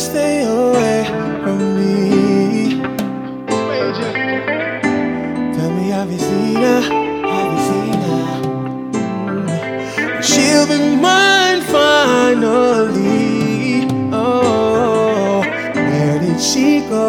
stay away from me. Tell me, have you seen her? Have you seen her? Mm. She'll be mine finally. Oh, where did she go?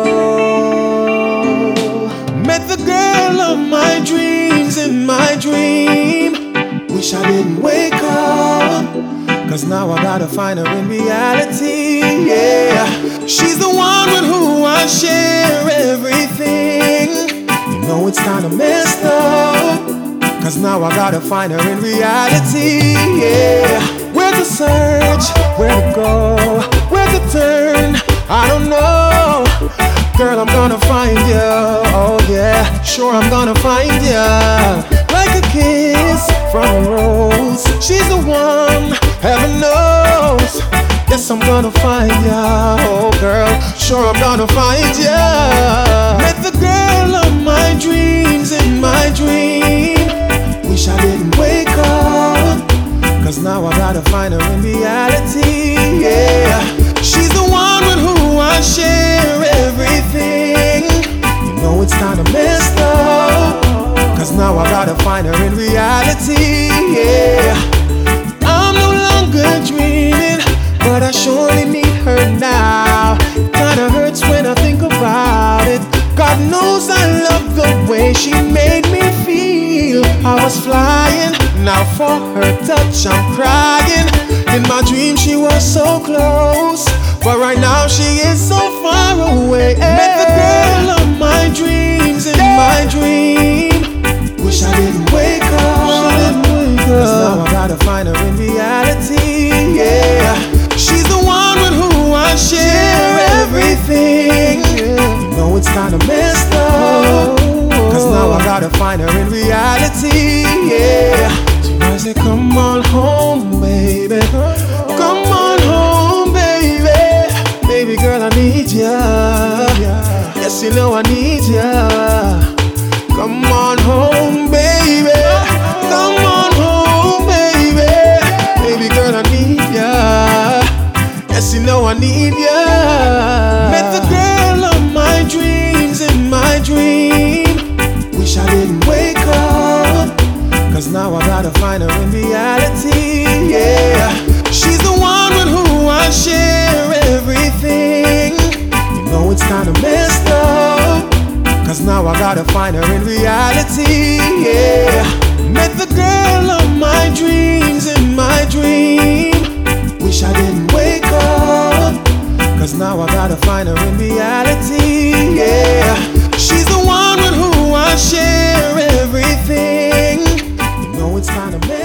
I gotta find her in reality. Yeah, she's the one with who I share everything. You know it's kinda messed up. Cause now I gotta find her in reality. Yeah, where to search, where to go, where to turn. I don't know. Girl, I'm gonna find you. Oh, yeah, sure, I'm gonna find you. Like a kiss from a rose. She's the one, heaven I'm gonna find ya. Oh, girl, sure, I'm gonna find ya. Met the girl of my dreams in my dream. Wish I didn't wake up. Cause now I gotta find her in reality. Yeah, she's the one with who I share everything. You know it's kinda messed up. Cause now I gotta find her in reality. Made me feel. I was flying, now for her touch I'm crying. In my dream she was so close, but right now she is so far away. Met the girl of my dreams in my dream. Wish I didn't wake up. Cause now I gotta find her in reality. Yeah, she's the one with who I share everything. You know it's kinda messed gotta find her in reality. Yeah, she might say, Come on home, baby. Come on home, baby. Baby girl, I need ya. Yes, you know I need ya. Now I gotta find her in reality. Yeah, she's the one with who I share everything. You know it's kinda messed up. Cause now I gotta find her in reality. Yeah, met the girl of my dreams in my dream. trying a man.